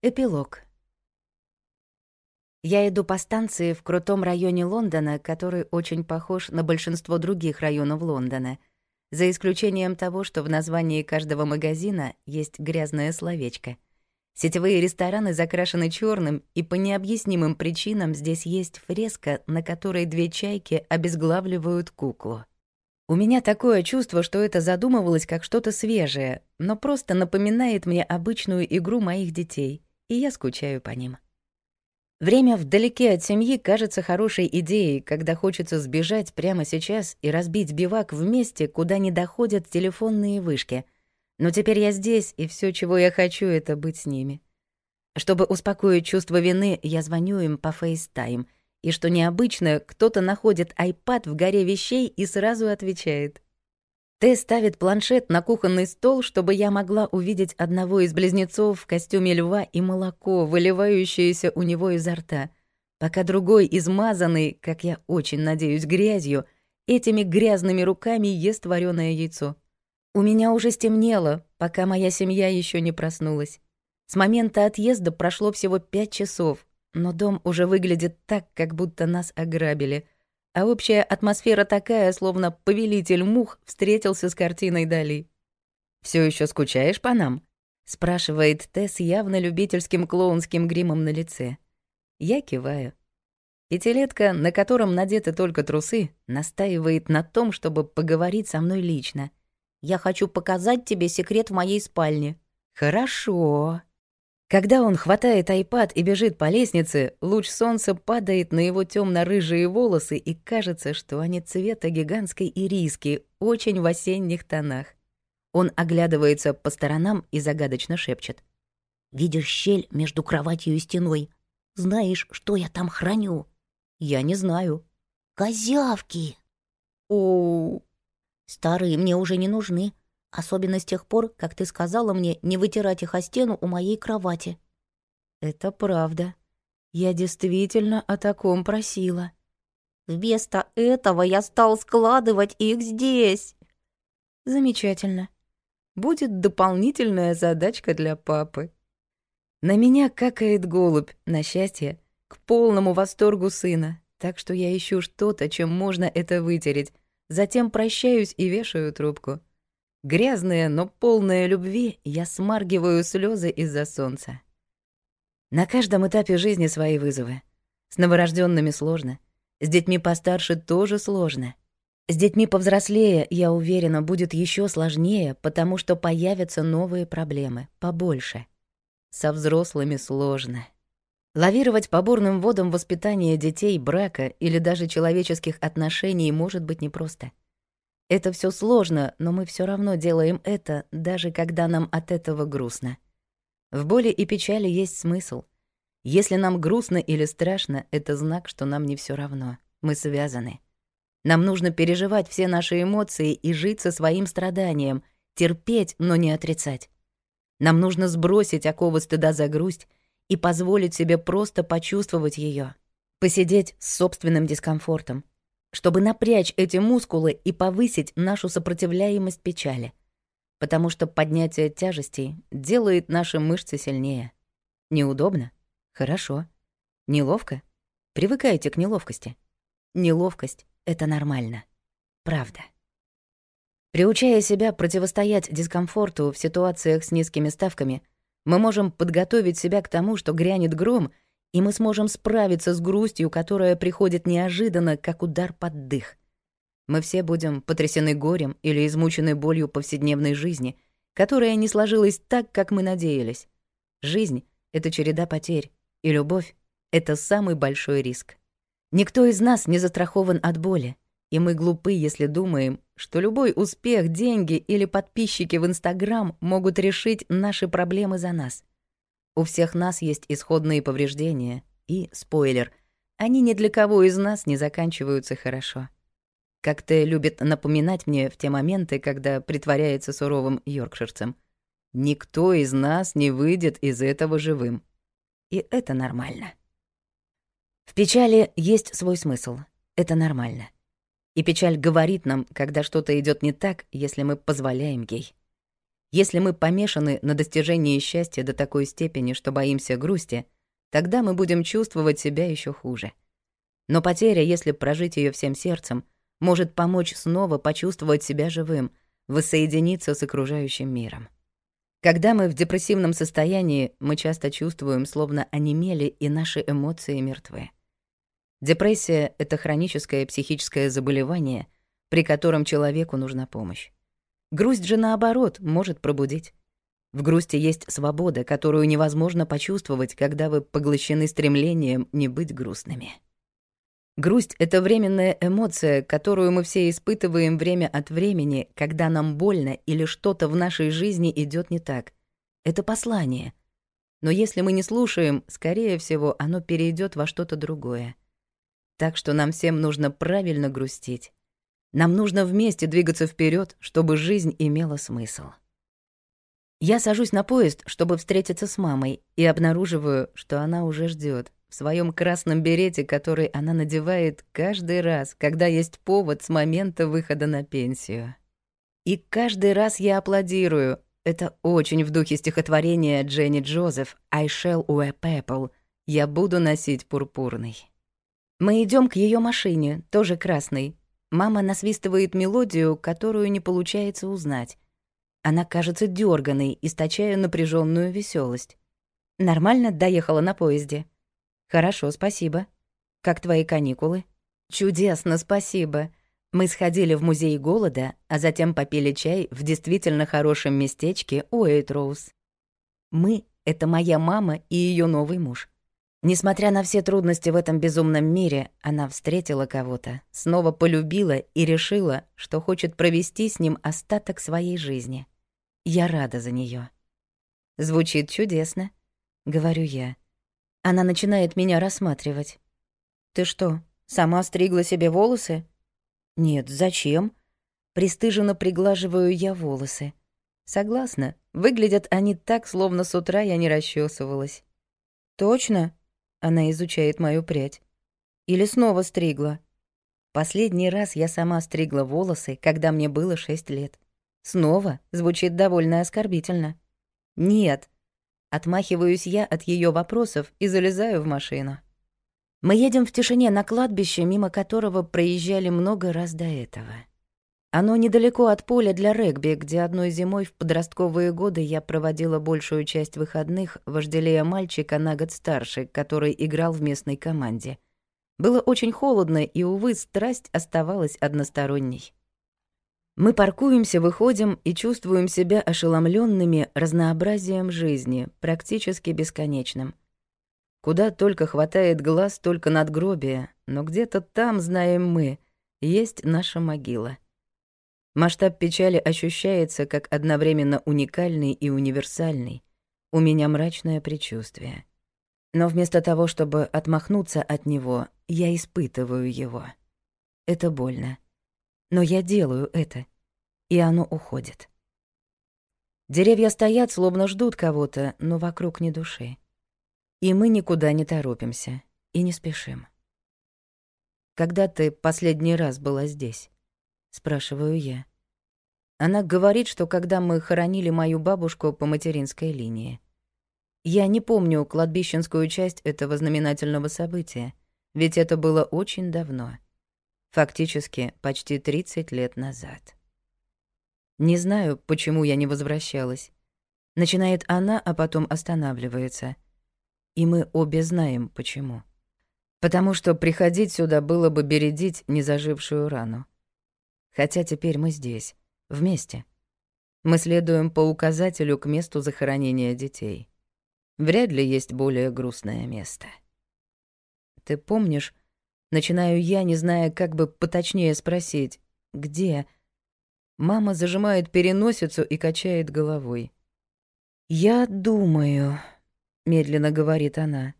Эпилог. Я иду по станции в крутом районе Лондона, который очень похож на большинство других районов Лондона, за исключением того, что в названии каждого магазина есть грязное словечко. Сетевые рестораны закрашены черным, и по необъяснимым причинам здесь есть фреска, на которой две чайки обезглавливают куклу. У меня такое чувство, что это задумывалось как что-то свежее, но просто напоминает мне обычную игру моих детей — и я скучаю по ним. Время вдалеке от семьи кажется хорошей идеей, когда хочется сбежать прямо сейчас и разбить бивак в месте, куда не доходят телефонные вышки. Но теперь я здесь, и все, чего я хочу, это быть с ними. Чтобы успокоить чувство вины, я звоню им по FaceTime, и что необычно, кто-то находит iPad в горе вещей и сразу отвечает. Т ставит планшет на кухонный стол, чтобы я могла увидеть одного из близнецов в костюме льва и молоко, выливающееся у него изо рта, пока другой, измазанный, как я очень надеюсь, грязью, этими грязными руками ест вареное яйцо. У меня уже стемнело, пока моя семья еще не проснулась. С момента отъезда прошло всего пять часов, но дом уже выглядит так, как будто нас ограбили — а общая атмосфера такая, словно повелитель мух встретился с картиной Дали. Все еще скучаешь по нам?» — спрашивает Тесс явно любительским клоунским гримом на лице. Я киваю. Пятилетка, на котором надеты только трусы, настаивает на том, чтобы поговорить со мной лично. «Я хочу показать тебе секрет в моей спальне». «Хорошо», когда он хватает айпад и бежит по лестнице, луч солнца падает на его темно-рыжие волосы, и кажется, что они цвета гигантской ириски, очень в осенних тонах. Он оглядывается по сторонам и загадочно шепчет. «Видишь щель между кроватью и стеной? Знаешь, что я там храню?» «Я не знаю». «Козявки!» «О...» «Старые мне уже не нужны. Особенно с тех пор, как ты сказала мне не вытирать их о стену у моей кровати». «Это правда. Я действительно о таком просила». «Вместо этого я стал складывать их здесь». «Замечательно. Будет дополнительная задачка для папы». На меня какает голубь, на счастье, к полному восторгу сына, так что я ищу что-то, чем можно это вытереть, затем прощаюсь и вешаю трубку. Грязная, но полная любви, я смаргиваю слезы из-за солнца. На каждом этапе жизни свои вызовы. С новорожденными сложно. С детьми постарше тоже сложно. С детьми повзрослее, я уверена, будет еще сложнее, потому что появятся новые проблемы, побольше. Со взрослыми сложно. Лавировать по бурным водам воспитания детей, брака или даже человеческих отношений может быть непросто. просто. Это все сложно, но мы все равно делаем это, даже когда нам от этого грустно. В боли и печали есть смысл. Если нам грустно или страшно, это знак, что нам не все равно. Мы связаны. Нам нужно переживать все наши эмоции и жить со своим страданием, терпеть, но не отрицать. Нам нужно сбросить оковы стыда за грусть и позволить себе просто почувствовать ее, посидеть с собственным дискомфортом, чтобы напрячь эти мускулы и повысить нашу сопротивляемость печали, потому что поднятие тяжестей делает наши мышцы сильнее. Неудобно? Хорошо. Неловко? Привыкайте к неловкости. Неловкость — это нормально. Правда. Приучая себя противостоять дискомфорту в ситуациях с низкими ставками, мы можем подготовить себя к тому, что грянет гром — и мы сможем справиться с грустью, которая приходит неожиданно, как удар под дых. Мы все будем потрясены горем или измучены болью повседневной жизни, которая не сложилась так, как мы надеялись. Жизнь — это череда потерь, и любовь — это самый большой риск. Никто из нас не застрахован от боли, и мы глупы, если думаем, что любой успех, деньги или подписчики в Инстаграм могут решить наши проблемы за нас. У всех нас есть исходные повреждения, и, спойлер, они ни для кого из нас не заканчиваются хорошо. Как-то любит напоминать мне в те моменты, когда притворяется суровым йоркширцем. Никто из нас не выйдет из этого живым. И это нормально. В печали есть свой смысл. Это нормально. И печаль говорит нам, когда что-то идет не так, если мы позволяем ей. Если мы помешаны на достижении счастья до такой степени, что боимся грусти, тогда мы будем чувствовать себя еще хуже. Но потеря, если прожить ее всем сердцем, может помочь снова почувствовать себя живым, воссоединиться с окружающим миром. Когда мы в депрессивном состоянии, мы часто чувствуем, словно онемели, и наши эмоции мертвы. Депрессия — это хроническое психическое заболевание, при котором человеку нужна помощь. Грусть же, наоборот, может пробудить. В грусти есть свобода, которую невозможно почувствовать, когда вы поглощены стремлением не быть грустными. Грусть — это временная эмоция, которую мы все испытываем время от времени, когда нам больно или что-то в нашей жизни идет не так. Это послание. Но если мы не слушаем, скорее всего, оно перейдет во что-то другое. Так что нам всем нужно правильно грустить. Нам нужно вместе двигаться вперед, чтобы жизнь имела смысл. Я сажусь на поезд, чтобы встретиться с мамой, и обнаруживаю, что она уже ждет в своем красном берете, который она надевает каждый раз, когда есть повод с момента выхода на пенсию. И каждый раз я аплодирую. Это очень в духе стихотворения Дженни Джозеф «I shall wear purple» «Я буду носить пурпурный». Мы идем к ее машине, тоже красной, Мама насвистывает мелодию, которую не получается узнать. Она кажется дерганой, источая напряженную веселость. «Нормально доехала на поезде?» «Хорошо, спасибо. Как твои каникулы?» «Чудесно, спасибо. Мы сходили в музей голода, а затем попили чай в действительно хорошем местечке у Уэйтроуз. Мы — это моя мама и ее новый муж. Несмотря на все трудности в этом безумном мире, она встретила кого-то, снова полюбила и решила, что хочет провести с ним остаток своей жизни. Я рада за нее. Звучит чудесно, говорю я. Она начинает меня рассматривать. Ты что, сама стригла себе волосы? Нет, зачем? Престыженно приглаживаю я волосы. Согласна, выглядят они так, словно с утра я не расчесывалась. Точно? Она изучает мою прядь. Или снова стригла. Последний раз я сама стригла волосы, когда мне было шесть лет. Снова звучит довольно оскорбительно. Нет. Отмахиваюсь я от ее вопросов и залезаю в машину. Мы едем в тишине на кладбище, мимо которого проезжали много раз до этого. Оно недалеко от поля для регби, где одной зимой в подростковые годы я проводила большую часть выходных, вожделея мальчика на год старше, который играл в местной команде. Было очень холодно, и, увы, страсть оставалась односторонней. Мы паркуемся, выходим и чувствуем себя ошеломленными разнообразием жизни, практически бесконечным. Куда только хватает глаз, только надгробие, но где-то там, знаем мы, есть наша могила — Масштаб печали ощущается как одновременно уникальный и универсальный. У меня мрачное предчувствие. Но вместо того, чтобы отмахнуться от него, я испытываю его. Это больно. Но я делаю это, и оно уходит. Деревья стоят, словно ждут кого-то, но вокруг ни души. И мы никуда не торопимся и не спешим. «Когда ты последний раз была здесь?» — спрашиваю я. Она говорит, что когда мы хоронили мою бабушку по материнской линии. Я не помню кладбищенскую часть этого знаменательного события, ведь это было очень давно. Фактически, почти 30 лет назад. Не знаю, почему я не возвращалась. Начинает она, а потом останавливается. И мы обе знаем, почему. Потому что приходить сюда было бы бередить незажившую рану. Хотя теперь мы здесь, Вместе. Мы следуем по указателю к месту захоронения детей. Вряд ли есть более грустное место. Ты помнишь, начинаю я, не зная, как бы поточнее спросить, где? Мама зажимает переносицу и качает головой. «Я думаю», — медленно говорит она.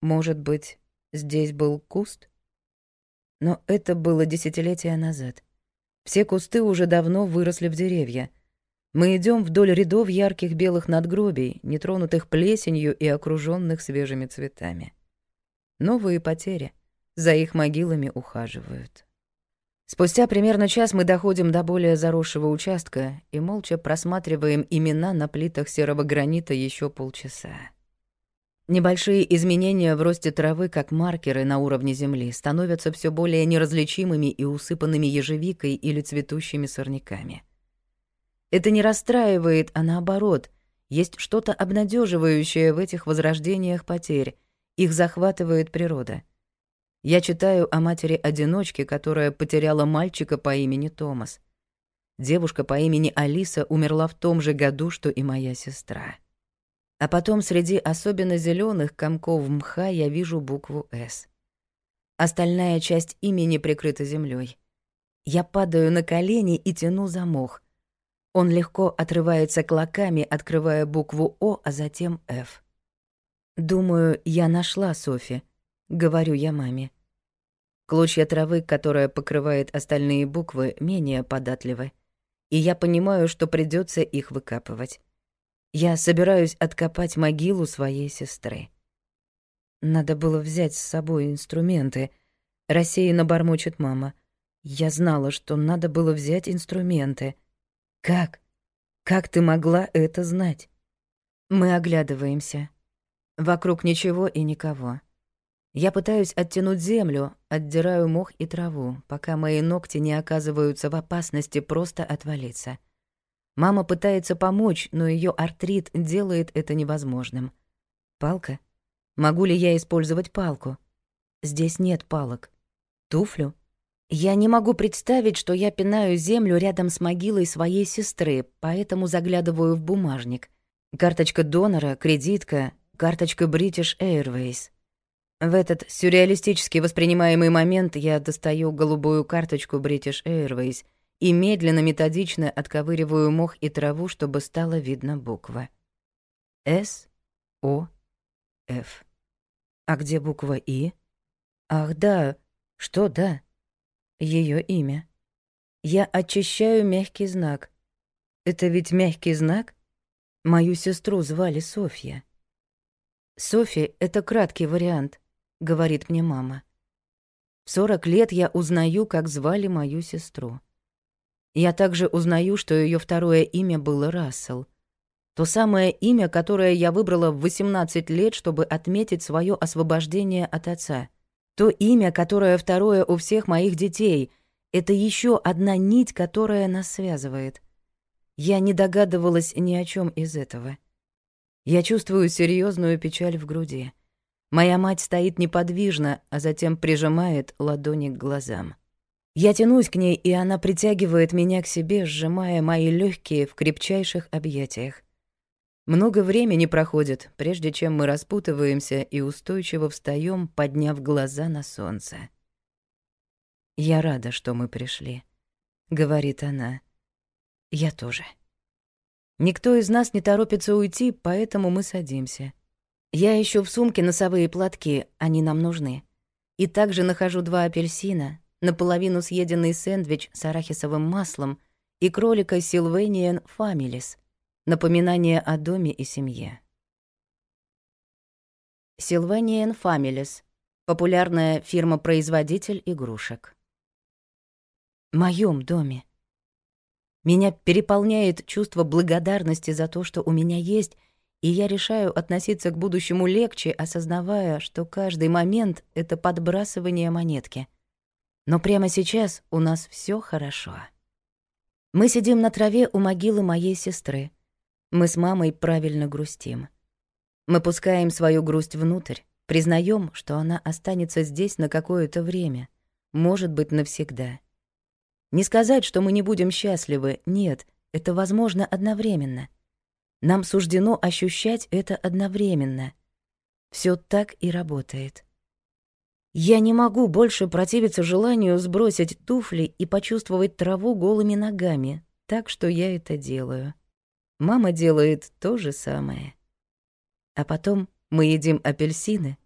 «Может быть, здесь был куст?» Но это было десятилетия назад. Все кусты уже давно выросли в деревья. Мы идем вдоль рядов ярких белых надгробий, нетронутых плесенью и окруженных свежими цветами. Новые потери. За их могилами ухаживают. Спустя примерно час мы доходим до более заросшего участка и молча просматриваем имена на плитах серого гранита еще полчаса. Небольшие изменения в росте травы, как маркеры на уровне земли, становятся все более неразличимыми и усыпанными ежевикой или цветущими сорняками. Это не расстраивает, а наоборот, есть что-то обнадеживающее в этих возрождениях потерь, их захватывает природа. Я читаю о матери-одиночке, которая потеряла мальчика по имени Томас. Девушка по имени Алиса умерла в том же году, что и моя сестра а потом среди особенно зеленых комков мха я вижу букву «С». Остальная часть имени прикрыта землей. Я падаю на колени и тяну за мох. Он легко отрывается клоками, открывая букву «О», а затем «Ф». «Думаю, я нашла Софи», — говорю я маме. Клочья травы, которая покрывает остальные буквы, менее податливы, и я понимаю, что придется их выкапывать. Я собираюсь откопать могилу своей сестры. Надо было взять с собой инструменты. Рассеянно бормочет мама. Я знала, что надо было взять инструменты. Как? Как ты могла это знать? Мы оглядываемся. Вокруг ничего и никого. Я пытаюсь оттянуть землю, отдираю мох и траву, пока мои ногти не оказываются в опасности просто отвалиться. Мама пытается помочь, но ее артрит делает это невозможным. Палка? Могу ли я использовать палку? Здесь нет палок. Туфлю? Я не могу представить, что я пинаю землю рядом с могилой своей сестры, поэтому заглядываю в бумажник. Карточка донора, кредитка, карточка British Airways. В этот сюрреалистически воспринимаемый момент я достаю голубую карточку British Airways — и медленно-методично отковыриваю мох и траву, чтобы стало видно буква. С, О, Ф. А где буква И? Ах да, что да? Ее имя. Я очищаю мягкий знак. Это ведь мягкий знак? Мою сестру звали Софья. «Софи — это краткий вариант», — говорит мне мама. В сорок лет я узнаю, как звали мою сестру. Я также узнаю, что ее второе имя было Рассел. То самое имя, которое я выбрала в 18 лет, чтобы отметить свое освобождение от отца. То имя, которое второе у всех моих детей. Это еще одна нить, которая нас связывает. Я не догадывалась ни о чем из этого. Я чувствую серьезную печаль в груди. Моя мать стоит неподвижно, а затем прижимает ладони к глазам. Я тянусь к ней, и она притягивает меня к себе, сжимая мои легкие в крепчайших объятиях. Много времени проходит, прежде чем мы распутываемся и устойчиво встаем, подняв глаза на солнце. «Я рада, что мы пришли», — говорит она. «Я тоже». Никто из нас не торопится уйти, поэтому мы садимся. Я ищу в сумке носовые платки, они нам нужны. И также нахожу два апельсина, наполовину съеденный сэндвич с арахисовым маслом и кролика Силвениен Фамилис, напоминание о доме и семье. Силвениен Фамилис — популярная фирма-производитель игрушек. В Моем доме. Меня переполняет чувство благодарности за то, что у меня есть, и я решаю относиться к будущему легче, осознавая, что каждый момент — это подбрасывание монетки — но прямо сейчас у нас все хорошо. Мы сидим на траве у могилы моей сестры. Мы с мамой правильно грустим. Мы пускаем свою грусть внутрь, признаем, что она останется здесь на какое-то время, может быть, навсегда. Не сказать, что мы не будем счастливы, нет, это возможно одновременно. Нам суждено ощущать это одновременно. Все так и работает. Я не могу больше противиться желанию сбросить туфли и почувствовать траву голыми ногами, так что я это делаю. Мама делает то же самое. А потом мы едим апельсины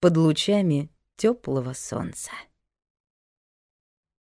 под лучами теплого солнца.